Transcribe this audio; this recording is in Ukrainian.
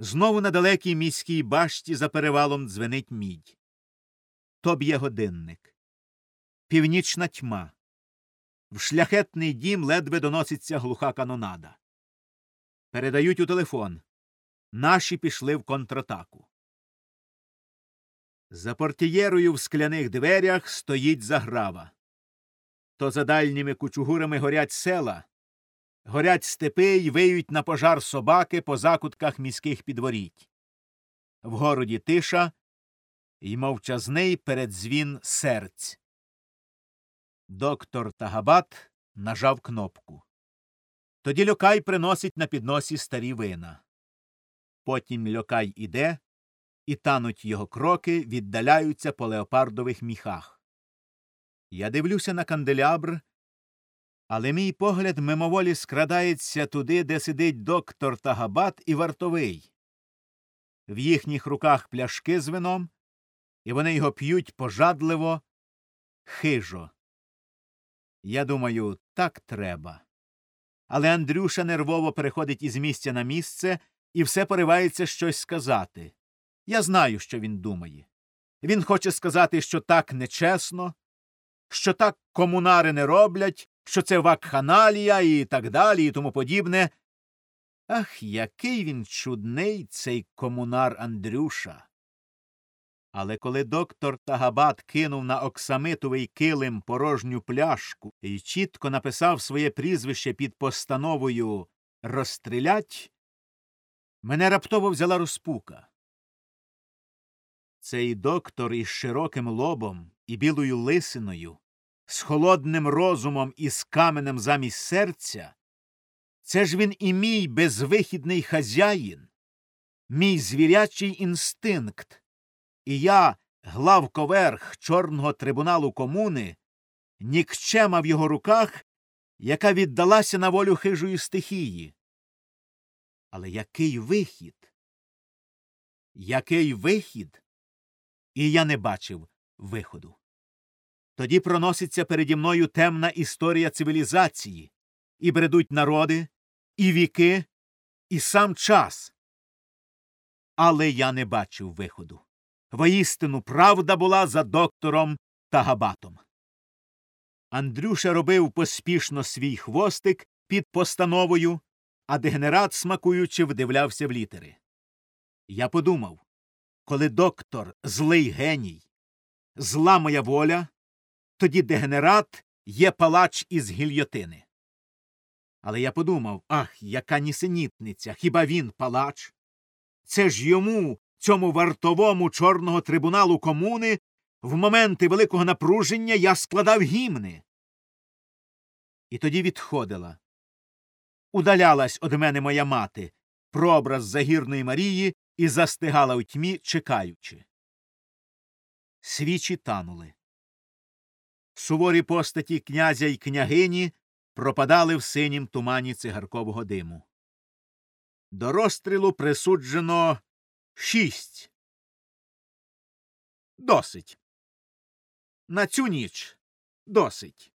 Знову на далекій міській башті за перевалом дзвенить мідь. То б'є годинник. Північна тьма. В шляхетний дім ледве доноситься глуха канонада. Передають у телефон. Наші пішли в контратаку. За портієрою в скляних дверях стоїть заграва. То за дальніми кучугурами горять села, горять степи й виють на пожар собаки по закутках міських підворіть. В городі тиша й мовчазний передзвін серць. Доктор Тагабат нажав кнопку. Тоді льокай приносить на підносі старі вина. Потім льокай іде, і тануть його кроки, віддаляються по леопардових міхах. Я дивлюся на канделябр, але мій погляд мимоволі скрадається туди, де сидить доктор Тагабат і вартовий. В їхніх руках пляшки з вином, і вони його п'ють пожадливо, хижо. Я думаю, так треба. Але Андрюша нервово переходить із місця на місце і все поривається щось сказати. Я знаю, що він думає. Він хоче сказати, що так нечесно, що так комунари не роблять, що це вакханалія і так далі, і тому подібне. Ах, який він чудний, цей комунар Андрюша. Але коли доктор Тагабат кинув на оксамитовий килим порожню пляшку і чітко написав своє прізвище під постановою розстрілять, мене раптово взяла розпука. Цей доктор із широким лобом і білою лисиною, з холодним розумом і з каменем замість серця, це ж він і мій безвихідний хазяїн, мій звірячий інстинкт, і я, главковерх Чорного трибуналу комуни, нікчема в його руках, яка віддалася на волю хижої стихії. Але який вихід? Який вихід? І я не бачив виходу. Тоді проноситься переді мною темна історія цивілізації, і бредуть народи, і віки, і сам час. Але я не бачив виходу. Воістину правда була за доктором Тагабатом. Андрюша робив поспішно свій хвостик під постановою, а дегенерат, смакуючи, вдивлявся в літери. Я подумав коли доктор злий геній, зла моя воля, тоді дегенерат є палач із гільйотини. Але я подумав ах, яка нісенітниця, хіба він палач? Це ж йому, цьому вартовому чорного трибуналу комуни, в моменти великого напруження я складав гімни. І тоді відходила. Удалялась од мене моя мати, прообраз загірної Марії, і застигала у тьмі, чекаючи. Свічі танули. Суворі постаті князя й княгині пропадали в синім тумані цигаркового диму. До розстрілу присуджено шість. Досить. На цю ніч досить.